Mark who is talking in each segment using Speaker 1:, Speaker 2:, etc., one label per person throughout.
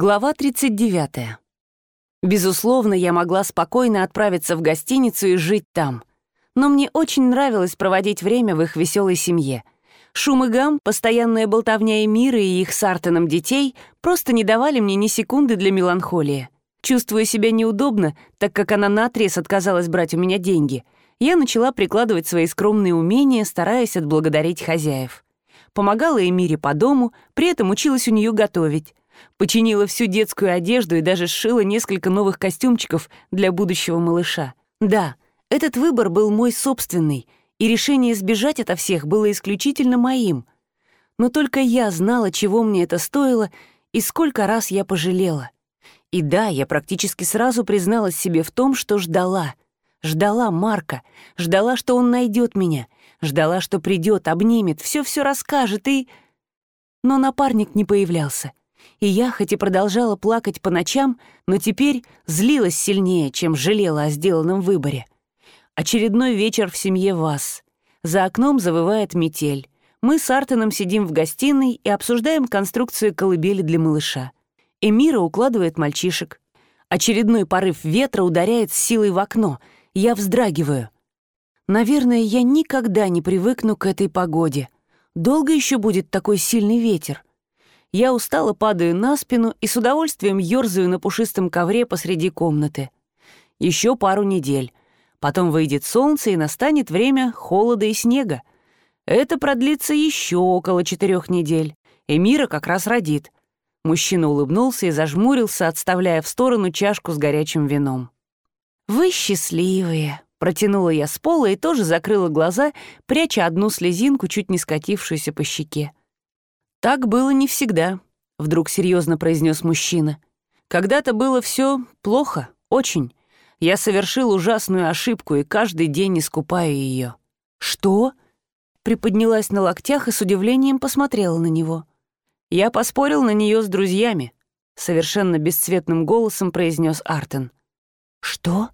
Speaker 1: Глава 39. Безусловно, я могла спокойно отправиться в гостиницу и жить там. Но мне очень нравилось проводить время в их веселой семье. Шум и гам, постоянная болтовня Эмиры и их с Артеном детей просто не давали мне ни секунды для меланхолии. Чувствуя себя неудобно, так как она наотрез отказалась брать у меня деньги, я начала прикладывать свои скромные умения, стараясь отблагодарить хозяев. Помогала Эмире по дому, при этом училась у нее готовить. Починила всю детскую одежду и даже сшила несколько новых костюмчиков для будущего малыша. Да, этот выбор был мой собственный, и решение сбежать ото всех было исключительно моим. Но только я знала, чего мне это стоило и сколько раз я пожалела. И да, я практически сразу призналась себе в том, что ждала. Ждала Марка, ждала, что он найдет меня, ждала, что придет, обнимет, все-все расскажет и... Но напарник не появлялся и я, хоть и продолжала плакать по ночам, но теперь злилась сильнее, чем жалела о сделанном выборе. Очередной вечер в семье вас. За окном завывает метель. Мы с Артеном сидим в гостиной и обсуждаем конструкцию колыбели для малыша. Эмира укладывает мальчишек. Очередной порыв ветра ударяет с силой в окно. Я вздрагиваю. Наверное, я никогда не привыкну к этой погоде. Долго еще будет такой сильный ветер? Я устало падаю на спину и с удовольствием ёрзаю на пушистом ковре посреди комнаты. Еще пару недель. Потом выйдет солнце и настанет время холода и снега. Это продлится еще около четырех недель. Эмира как раз родит. Мужчина улыбнулся и зажмурился, отставляя в сторону чашку с горячим вином. «Вы счастливые», — протянула я с пола и тоже закрыла глаза, пряча одну слезинку, чуть не скатившуюся по щеке. «Так было не всегда», — вдруг серьезно произнес мужчина. «Когда-то было все плохо, очень. Я совершил ужасную ошибку и каждый день искупаю ее». «Что?» Приподнялась на локтях и с удивлением посмотрела на него. «Я поспорил на нее с друзьями», — совершенно бесцветным голосом произнес Артен. «Что?»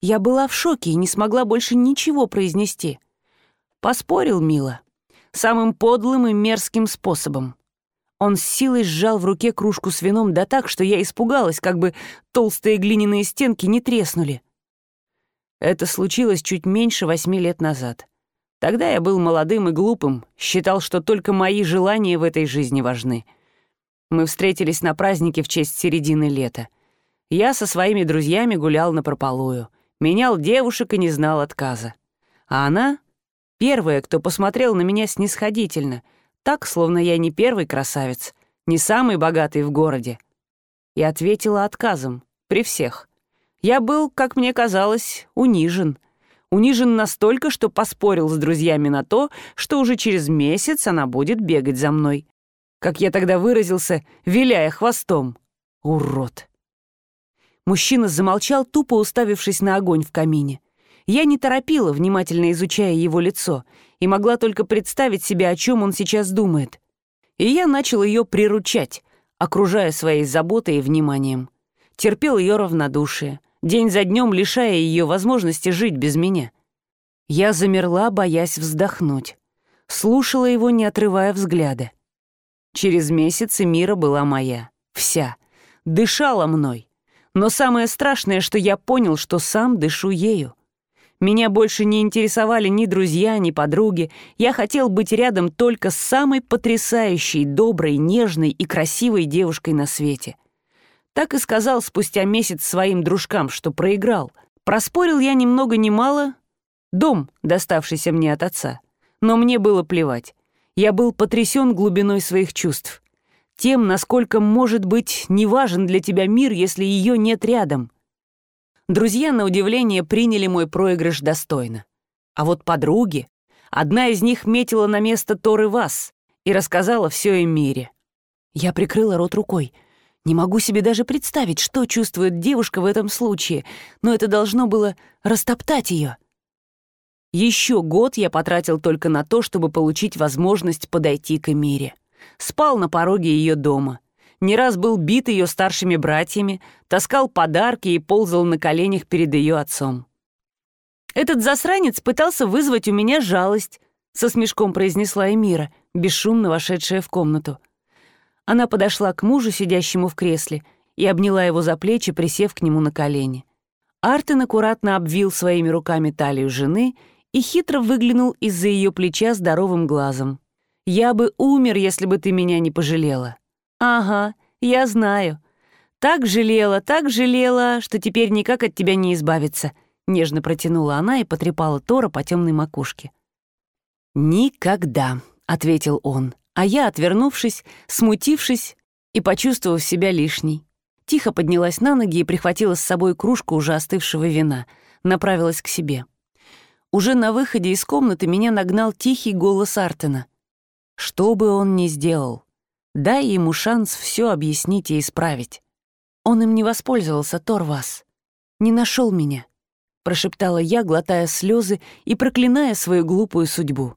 Speaker 1: Я была в шоке и не смогла больше ничего произнести. «Поспорил, мила самым подлым и мерзким способом. Он с силой сжал в руке кружку с вином да так, что я испугалась, как бы толстые глиняные стенки не треснули. Это случилось чуть меньше восьми лет назад. Тогда я был молодым и глупым, считал, что только мои желания в этой жизни важны. Мы встретились на празднике в честь середины лета. Я со своими друзьями гулял на прополую, менял девушек и не знал отказа. А она Первая, кто посмотрел на меня снисходительно, так, словно я не первый красавец, не самый богатый в городе. И ответила отказом, при всех. Я был, как мне казалось, унижен. Унижен настолько, что поспорил с друзьями на то, что уже через месяц она будет бегать за мной. Как я тогда выразился, виляя хвостом. Урод. Мужчина замолчал, тупо уставившись на огонь в камине. Я не торопила, внимательно изучая его лицо, и могла только представить себе, о чем он сейчас думает. И я начал ее приручать, окружая своей заботой и вниманием. Терпел ее равнодушие, день за днем лишая ее возможности жить без меня. Я замерла, боясь вздохнуть. Слушала его, не отрывая взгляда. Через месяц Мира была моя. Вся. Дышала мной. Но самое страшное, что я понял, что сам дышу ею. Меня больше не интересовали ни друзья, ни подруги. Я хотел быть рядом только с самой потрясающей, доброй, нежной и красивой девушкой на свете. Так и сказал спустя месяц своим дружкам, что проиграл. Проспорил я ни много ни мало дом, доставшийся мне от отца. Но мне было плевать. Я был потрясен глубиной своих чувств. Тем, насколько может быть неважен для тебя мир, если ее нет рядом. Друзья, на удивление, приняли мой проигрыш достойно. А вот подруги... Одна из них метила на место Торы Вас и рассказала все о мире. Я прикрыла рот рукой. Не могу себе даже представить, что чувствует девушка в этом случае, но это должно было растоптать ее. Еще год я потратил только на то, чтобы получить возможность подойти к Эмире. Спал на пороге ее дома не раз был бит ее старшими братьями, таскал подарки и ползал на коленях перед ее отцом. «Этот засранец пытался вызвать у меня жалость», — со смешком произнесла Эмира, бесшумно вошедшая в комнату. Она подошла к мужу, сидящему в кресле, и обняла его за плечи, присев к нему на колени. Артен аккуратно обвил своими руками талию жены и хитро выглянул из-за ее плеча здоровым глазом. «Я бы умер, если бы ты меня не пожалела». «Ага, я знаю. Так жалела, так жалела, что теперь никак от тебя не избавиться», — нежно протянула она и потрепала Тора по темной макушке. «Никогда», — ответил он, а я, отвернувшись, смутившись и почувствовав себя лишней, тихо поднялась на ноги и прихватила с собой кружку уже остывшего вина, направилась к себе. Уже на выходе из комнаты меня нагнал тихий голос Артена. Что бы он ни сделал, дай ему шанс все объяснить и исправить. Он им не воспользовался, Торвас. Не нашел меня, прошептала я, глотая слезы и проклиная свою глупую судьбу.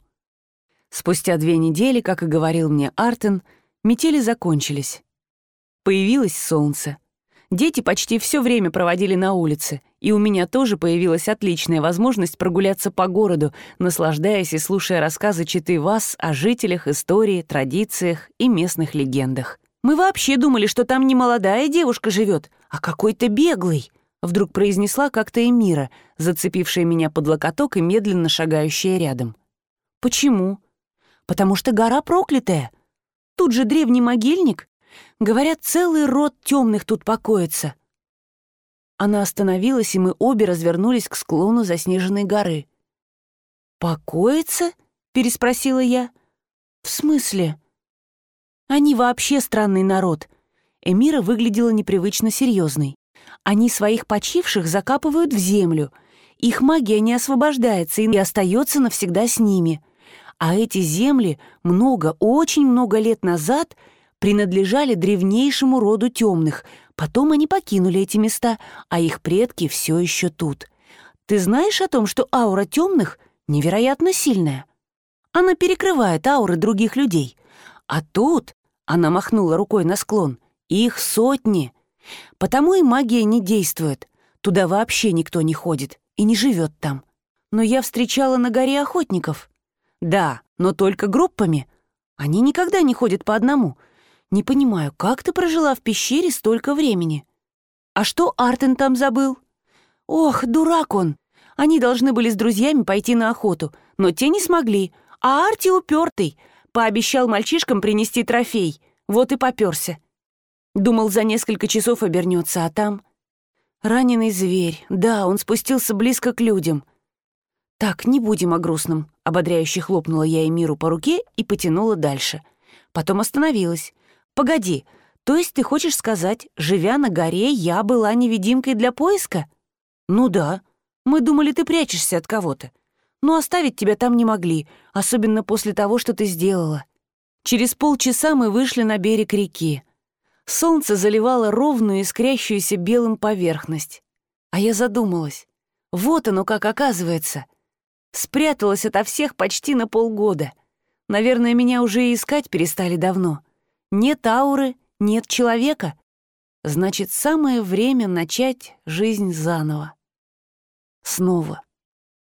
Speaker 1: Спустя две недели, как и говорил мне Артен, метели закончились. Появилось солнце. Дети почти все время проводили на улице, и у меня тоже появилась отличная возможность прогуляться по городу, наслаждаясь и слушая рассказы читы вас о жителях, истории, традициях и местных легендах. «Мы вообще думали, что там не молодая девушка живет, а какой-то беглый», вдруг произнесла как-то Эмира, зацепившая меня под локоток и медленно шагающая рядом. «Почему?» «Потому что гора проклятая. Тут же древний могильник, Говорят, целый род темных тут покоится. Она остановилась, и мы обе развернулись к склону заснеженной горы. «Покоится?» — переспросила я. «В смысле?» «Они вообще странный народ». Эмира выглядела непривычно серьезной. «Они своих почивших закапывают в землю. Их магия не освобождается и остается навсегда с ними. А эти земли много, очень много лет назад — принадлежали древнейшему роду темных. Потом они покинули эти места, а их предки все еще тут. Ты знаешь о том, что аура темных невероятно сильная? Она перекрывает ауры других людей. А тут, она махнула рукой на склон, их сотни. Потому и магия не действует. Туда вообще никто не ходит и не живет там. Но я встречала на горе охотников. Да, но только группами. Они никогда не ходят по одному. Не понимаю, как ты прожила в пещере столько времени? А что Артен там забыл? Ох, дурак он! Они должны были с друзьями пойти на охоту, но те не смогли, а Арти упертый, пообещал мальчишкам принести трофей, вот и попёрся. Думал, за несколько часов обернется, а там... Раненый зверь, да, он спустился близко к людям. «Так, не будем о грустном», — ободряюще хлопнула я Эмиру по руке и потянула дальше. Потом остановилась. «Погоди, то есть ты хочешь сказать, живя на горе, я была невидимкой для поиска?» «Ну да. Мы думали, ты прячешься от кого-то. Но оставить тебя там не могли, особенно после того, что ты сделала». Через полчаса мы вышли на берег реки. Солнце заливало ровную, искрящуюся белым поверхность. А я задумалась. Вот оно как оказывается. Спряталась ото всех почти на полгода. Наверное, меня уже и искать перестали давно. Нет ауры, нет человека. Значит, самое время начать жизнь заново. Снова.